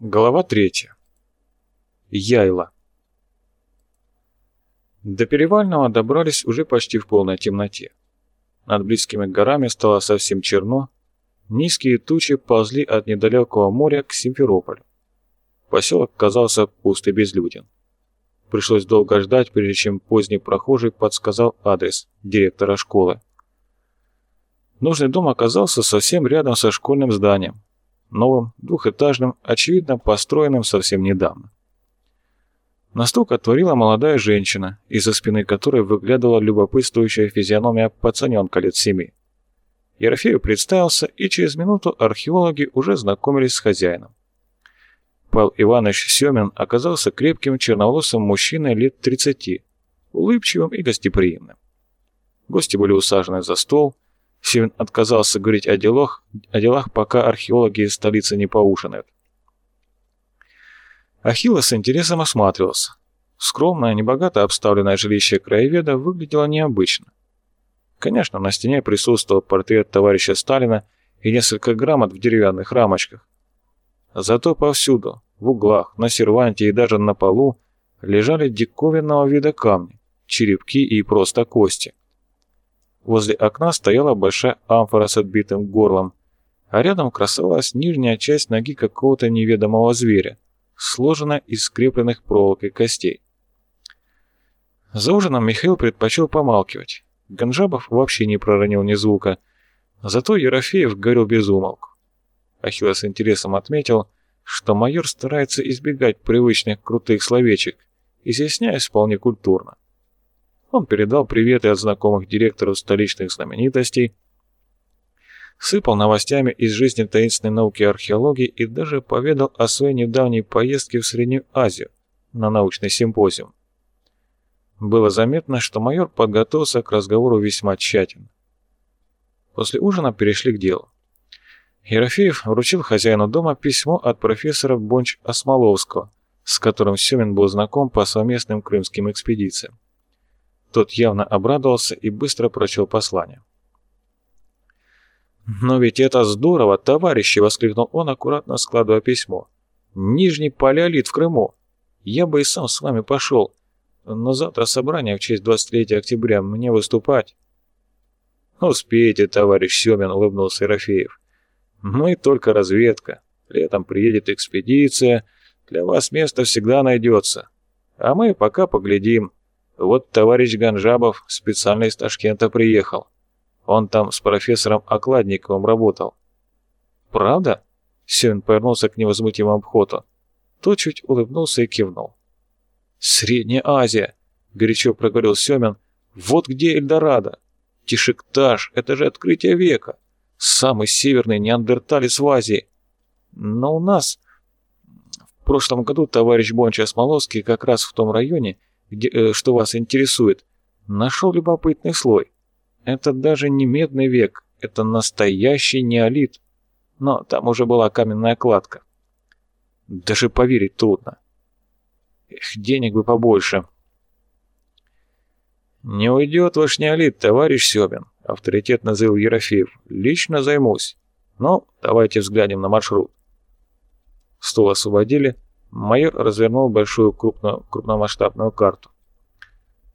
Глава третья. Яйла. До Перевального добрались уже почти в полной темноте. Над близкими горами стало совсем черно, низкие тучи ползли от недалекого моря к Симферополю. Поселок казался пуст и безлюден. Пришлось долго ждать, прежде чем поздний прохожий подсказал адрес директора школы. Нужный дом оказался совсем рядом со школьным зданием, новым, двухэтажным, очевидно построенным совсем недавно. На стук отворила молодая женщина, из-за спины которой выглядывала любопытствующая физиономия пацаненка лет семи. Ерофею представился, и через минуту археологи уже знакомились с хозяином. Павел Иванович Семин оказался крепким черноволосым мужчиной лет 30, улыбчивым и гостеприимным. Гости были усажены за стол, Севин отказался говорить о делах, о делах, пока археологи из столицы не поужинают. Ахилла с интересом осматривался. Скромное, небогато обставленное жилище краеведа выглядело необычно. Конечно, на стене присутствовал портрет товарища Сталина и несколько грамот в деревянных рамочках. Зато повсюду, в углах, на серванте и даже на полу, лежали диковинного вида камни, черепки и просто кости. Возле окна стояла большая амфора с отбитым горлом, а рядом красовалась нижняя часть ноги какого-то неведомого зверя, сложенная из скрепленных проволокой костей. За ужином Михаил предпочел помалкивать. Ганжабов вообще не проронил ни звука, зато Ерофеев говорил без умолку. Ахилла с интересом отметил, что майор старается избегать привычных крутых словечек, изъясняясь вполне культурно. Он передал приветы от знакомых директоров столичных знаменитостей, сыпал новостями из жизни таинственной науки археологии и даже поведал о своей недавней поездке в Среднюю Азию на научный симпозиум. Было заметно, что майор подготовился к разговору весьма тщательно. После ужина перешли к делу. Ерофеев вручил хозяину дома письмо от профессора Бонч-Осмоловского, с которым Семин был знаком по совместным крымским экспедициям. Тот явно обрадовался и быстро прочел послание. «Но ведь это здорово, товарищи!» — воскликнул он, аккуратно складывая письмо. «Нижний палеолит в Крыму. Я бы и сам с вами пошел. Но завтра собрание в честь 23 октября. Мне выступать». «Успеете, товарищ Семин», — улыбнулся Ерофеев. «Мы только разведка. Летом приедет экспедиция. Для вас место всегда найдется. А мы пока поглядим. Вот товарищ Ганжабов специально из Ташкента приехал. Он там с профессором Окладниковым работал. «Правда?» Семен повернулся к невозмутимому обходу. Тот чуть улыбнулся и кивнул. «Средняя Азия!» — горячо проговорил Семен. «Вот где Эльдорадо! Тишектаж — это же открытие века! Самый северный неандерталец в Азии! Но у нас...» В прошлом году товарищ Бонча Смоловский как раз в том районе где, э, что вас интересует, нашел любопытный слой. Это даже не медный век, это настоящий неолит. Но там уже была каменная кладка. Даже поверить трудно. Эх, денег бы побольше. «Не уйдет ваш неолит, товарищ Себин», — авторитетно заявил Ерофеев. «Лично займусь. Ну, давайте взглянем на маршрут». Стол освободили, Майор развернул большую крупно, крупномасштабную карту.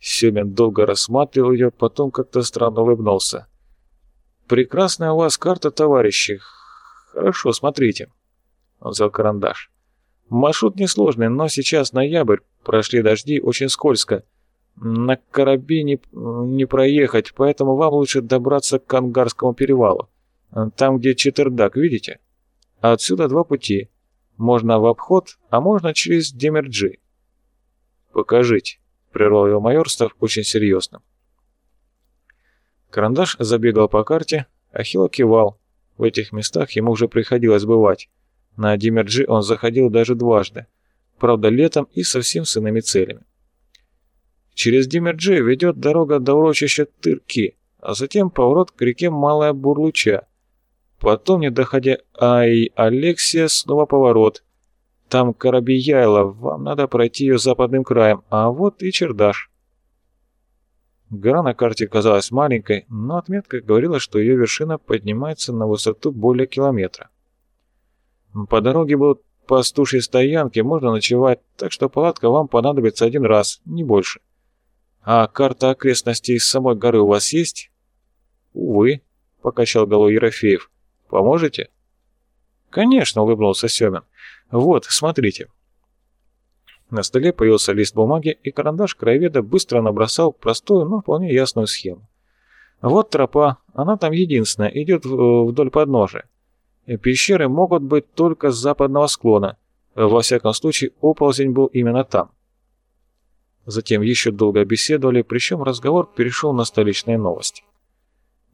Семен долго рассматривал ее, потом как-то странно улыбнулся. «Прекрасная у вас карта, товарищи. Хорошо, смотрите». Он взял карандаш. «Маршрут несложный, но сейчас ноябрь, прошли дожди, очень скользко. На корабе не, не проехать, поэтому вам лучше добраться к Ангарскому перевалу. Там, где Четырдак, видите? Отсюда два пути. Можно в обход, а можно через Демерджи. Покажите, прервал его майор, став очень серьезным. Карандаш забегал по карте, Ахилл кивал. В этих местах ему уже приходилось бывать. На Демерджи он заходил даже дважды, правда летом и совсем с иными целями. Через Демерджи ведет дорога до урочища Тырки, а затем поворот к реке Малая Бурлуча, Потом, не доходя Ай Алексия, снова поворот. Там Коробияйло, вам надо пройти ее западным краем, а вот и чердаш. Гора на карте казалась маленькой, но отметка говорила, что ее вершина поднимается на высоту более километра. По дороге был пастушьей стоянке можно ночевать, так что палатка вам понадобится один раз, не больше. А карта окрестностей самой горы у вас есть? Увы, покачал головой Ерофеев. Поможете? Конечно, улыбнулся Семин. Вот, смотрите. На столе появился лист бумаги, и карандаш краеведа быстро набросал простую, но вполне ясную схему. Вот тропа, она там единственная, идет вдоль подножия. Пещеры могут быть только с западного склона. Во всяком случае, оползень был именно там. Затем еще долго беседовали, причем разговор перешел на столичные новости.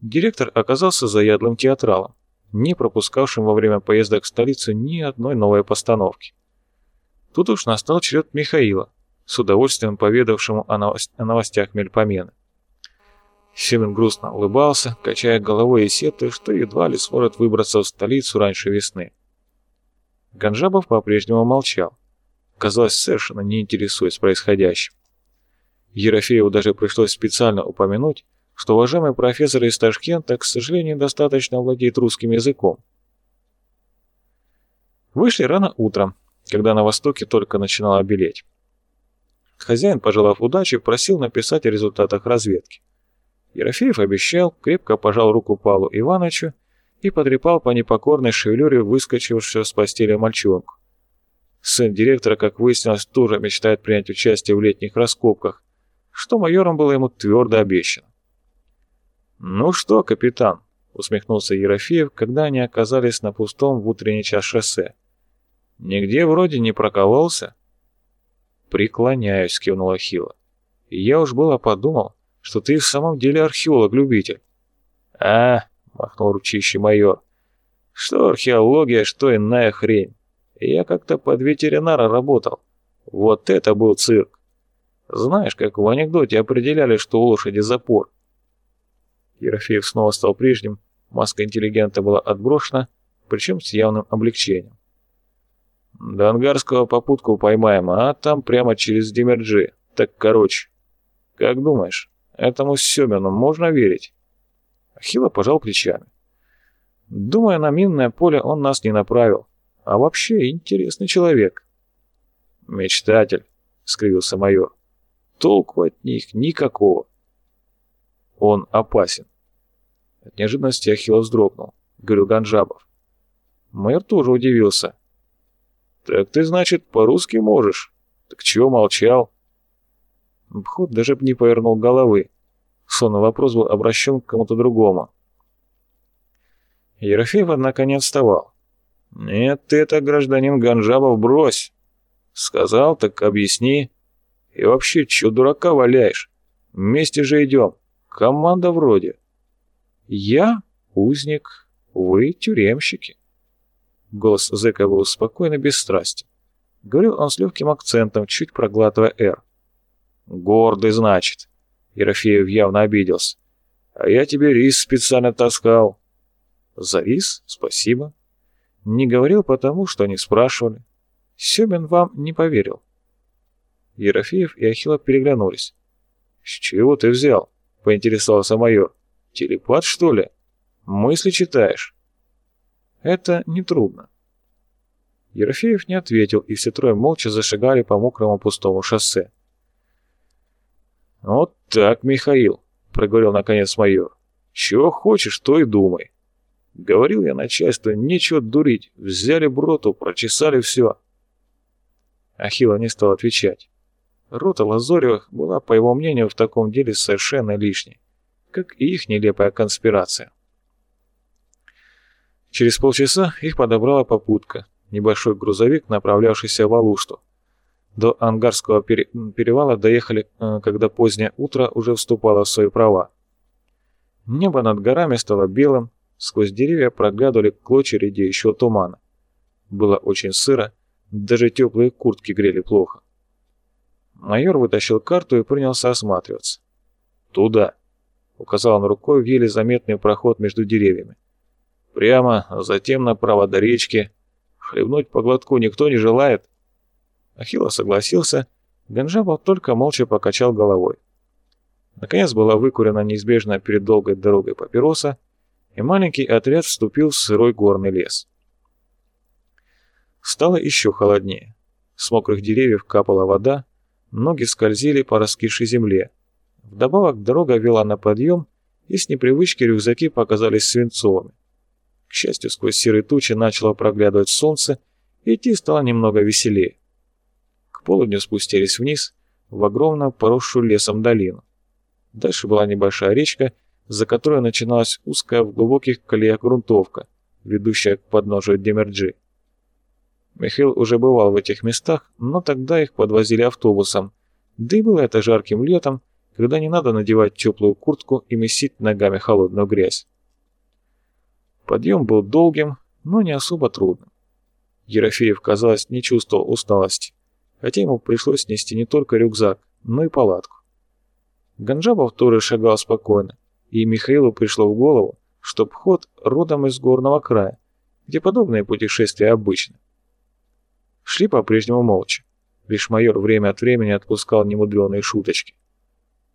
Директор оказался заядлым театралом, не пропускавшим во время поездок в столицу ни одной новой постановки. Тут уж настал черед Михаила, с удовольствием поведавшему о, новостях Мельпомены. Семен грустно улыбался, качая головой и сетуя, что едва ли сможет выбраться в столицу раньше весны. Ганжабов по-прежнему молчал, казалось, совершенно не интересуясь происходящим. Ерофееву даже пришлось специально упомянуть, что уважаемый профессор из Ташкента, к сожалению, достаточно владеет русским языком. Вышли рано утром, когда на востоке только начинало белеть. Хозяин, пожелав удачи, просил написать о результатах разведки. Ерофеев обещал, крепко пожал руку Павлу Ивановичу и потрепал по непокорной шевелюре выскочившего с постели мальчонку. Сын директора, как выяснилось, тоже мечтает принять участие в летних раскопках, что майором было ему твердо обещано. «Ну что, капитан?» — усмехнулся Ерофеев, когда они оказались на пустом в утренний час шоссе. «Нигде вроде не прокололся?» «Преклоняюсь», — кивнул Ахилла. «Я уж было подумал, что ты в самом деле археолог-любитель». «А», — махнул ручище майор, — «что археология, что иная хрень. Я как-то под ветеринара работал. Вот это был цирк. Знаешь, как в анекдоте определяли, что у лошади запор?» Ерофеев снова стал прежним, маска интеллигента была отброшена, причем с явным облегчением. «До Ангарского попутку поймаем, а там прямо через Демерджи. Так короче. Как думаешь?» Этому Семену можно верить?» Ахилла пожал плечами. «Думаю, на минное поле он нас не направил. А вообще интересный человек». «Мечтатель», — скривился майор. «Толку от них никакого». «Он опасен». От неожиданности Ахилла вздрогнул, — говорил Ганжабов. Майор тоже удивился. «Так ты, значит, по-русски можешь? Так чего молчал?» Вход даже не повернул головы, словно вопрос был обращен к кому-то другому. Ерофеев, однако, не отставал. «Нет, ты это, гражданин Ганжабов, брось!» «Сказал, так объясни. И вообще, чё дурака валяешь? Вместе же идем. Команда вроде». «Я узник, вы тюремщики». Голос зэка был спокойно бесстрастен. Говорил он с легким акцентом, чуть проглатывая «р». «Гордый, значит». Ерофеев явно обиделся. «А я тебе рис специально таскал». «За рис? Спасибо». «Не говорил потому, что не спрашивали. Семин вам не поверил». Ерофеев и Ахилла переглянулись. «С чего ты взял?» — поинтересовался майор. «Телепат, что ли? Мысли читаешь?» «Это нетрудно». Ерофеев не ответил, и все трое молча зашагали по мокрому пустому шоссе. «Вот так, Михаил», — проговорил наконец майор. «Чего хочешь, то и думай». Говорил я начальству, нечего дурить, взяли броту, прочесали все. Ахилла не стал отвечать. Рота Лазоревых была, по его мнению, в таком деле совершенно лишней, как и их нелепая конспирация. Через полчаса их подобрала попутка, небольшой грузовик, направлявшийся в Алушту. До Ангарского пере... перевала доехали, э, когда позднее утро уже вступало в свои права. Небо над горами стало белым, сквозь деревья проглядывали клочья редеющего тумана. Было очень сыро, даже теплые куртки грели плохо. Майор вытащил карту и принялся осматриваться. «Туда!» — указал он рукой в еле заметный проход между деревьями. «Прямо, а затем направо до речки. Хлебнуть по глотку никто не желает?» Ахилла согласился, Ганжабов только молча покачал головой. Наконец была выкурена неизбежная перед долгой дорогой папироса, и маленький отряд вступил в сырой горный лес. Стало еще холоднее. С мокрых деревьев капала вода, ноги скользили по раскисшей земле. Вдобавок дорога вела на подъем, и с непривычки рюкзаки показались свинцовыми. К счастью, сквозь серые тучи начало проглядывать солнце, и идти стало немного веселее. К полудню спустились вниз, в огромную поросшую лесом долину. Дальше была небольшая речка, за которой начиналась узкая в глубоких колеях грунтовка, ведущая к подножию Демерджи. Михаил уже бывал в этих местах, но тогда их подвозили автобусом, да и было это жарким летом, когда не надо надевать теплую куртку и месить ногами холодную грязь. Подъем был долгим, но не особо трудным. Ерофеев, казалось, не чувствовал усталости, хотя ему пришлось нести не только рюкзак, но и палатку. Ганджабов тоже шагал спокойно, и Михаилу пришло в голову, что вход родом из горного края, где подобные путешествия обычны. Шли по-прежнему молча. Лишь майор время от времени отпускал немудреные шуточки.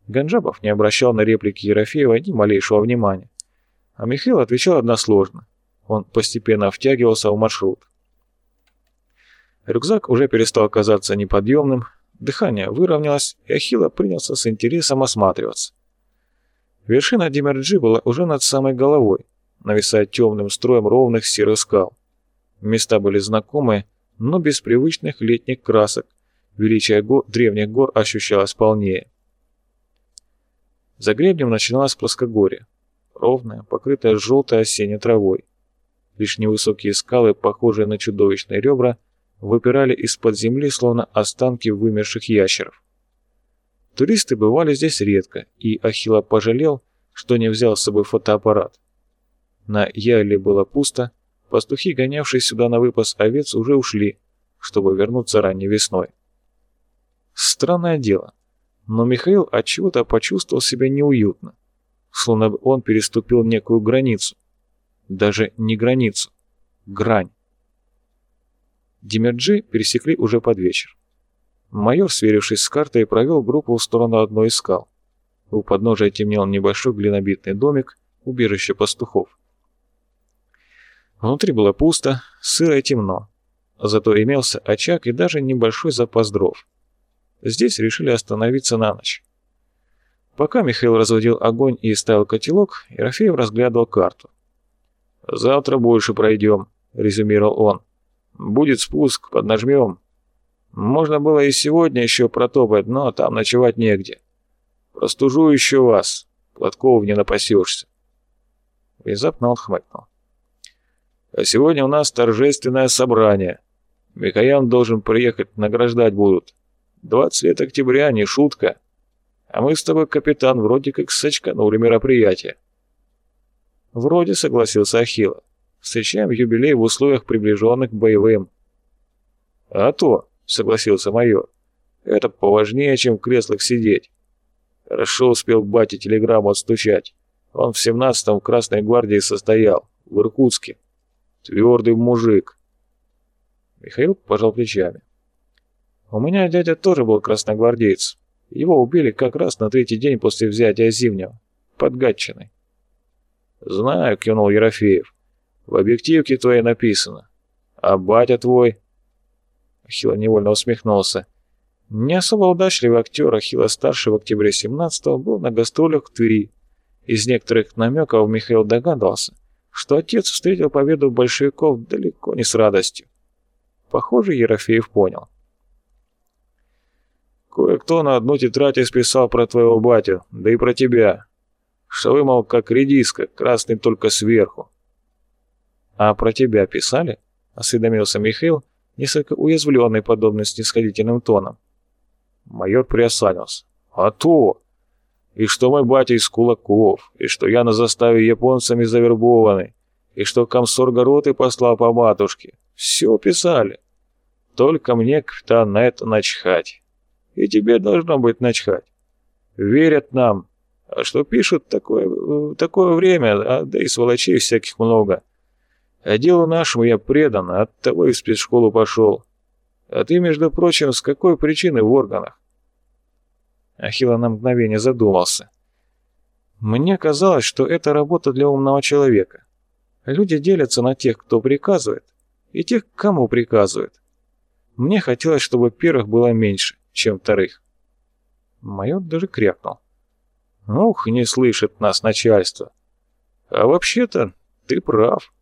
Ганджабов не обращал на реплики Ерофеева ни малейшего внимания, а Михаил отвечал односложно. Он постепенно втягивался в маршрут. Рюкзак уже перестал казаться неподъемным, дыхание выровнялось, и Ахилла принялся с интересом осматриваться. Вершина Димерджи была уже над самой головой, нависая темным строем ровных серых скал. Места были знакомые, но без привычных летних красок. Величие го древних гор ощущалось полнее. За гребнем начиналось плоскогорье, ровное, покрытое желтой осенней травой. Лишь невысокие скалы, похожие на чудовищные ребра, выпирали из-под земли, словно останки вымерших ящеров. Туристы бывали здесь редко, и Ахилла пожалел, что не взял с собой фотоаппарат. На Яле было пусто, пастухи, гонявшие сюда на выпас овец, уже ушли, чтобы вернуться ранней весной. Странное дело, но Михаил отчего-то почувствовал себя неуютно, словно он переступил некую границу. Даже не границу, грань. Демерджи пересекли уже под вечер. Майор, сверившись с картой, провел группу в сторону одной из скал. У подножия темнел небольшой глинобитный домик, убежище пастухов. Внутри было пусто, сыро и темно. Зато имелся очаг и даже небольшой запас дров. Здесь решили остановиться на ночь. Пока Михаил разводил огонь и ставил котелок, Ерофеев разглядывал карту. «Завтра больше пройдем», — резюмировал он. Будет спуск, поднажмем. Можно было и сегодня еще протопать, но там ночевать негде. Простужу еще вас, платков не напасешься. Внезапно он хмыкнул. А сегодня у нас торжественное собрание. Микоян должен приехать, награждать будут. 20 лет октября, не шутка. А мы с тобой, капитан, вроде как сочканули мероприятие. Вроде согласился Ахилла. Встречаем юбилей в условиях, приближенных к боевым». «А то», — согласился майор, — «это поважнее, чем в креслах сидеть». Хорошо успел батя телеграмму отстучать. Он в семнадцатом в Красной гвардии состоял, в Иркутске. Твердый мужик. Михаил пожал плечами. У меня дядя тоже был красногвардеец. Его убили как раз на третий день после взятия Зимнего, под Гатчиной. «Знаю», — кивнул Ерофеев. В объективке твоей написано. А батя твой...» Ахилла невольно усмехнулся. Не особо удачливый актер Ахилла-старший в октябре 17-го был на гастролях в Твери. Из некоторых намеков Михаил догадывался, что отец встретил победу большевиков далеко не с радостью. Похоже, Ерофеев понял. «Кое-кто на одну тетрадь исписал про твоего батю, да и про тебя. Что вы, мол, как редиска, красный только сверху. «А про тебя писали?» — осведомился Михаил, несколько уязвленный подобным снисходительным тоном. Майор приосанился. «А то! И что мой батя из кулаков, и что я на заставе японцами завербованный, и что комсорг роты послал по матушке. Все писали. Только мне, капитан, на это начхать. И тебе должно быть начхать. Верят нам. А что пишут такое, такое время, а, да и сволочей всяких много. А делу нашему я предан, оттого и в спецшколу пошел. А ты, между прочим, с какой причины в органах?» Ахилла на мгновение задумался. «Мне казалось, что это работа для умного человека. Люди делятся на тех, кто приказывает, и тех, кому приказывает. Мне хотелось, чтобы первых было меньше, чем вторых. Майор даже крякнул. Ух, не слышит нас начальство. А вообще-то ты прав.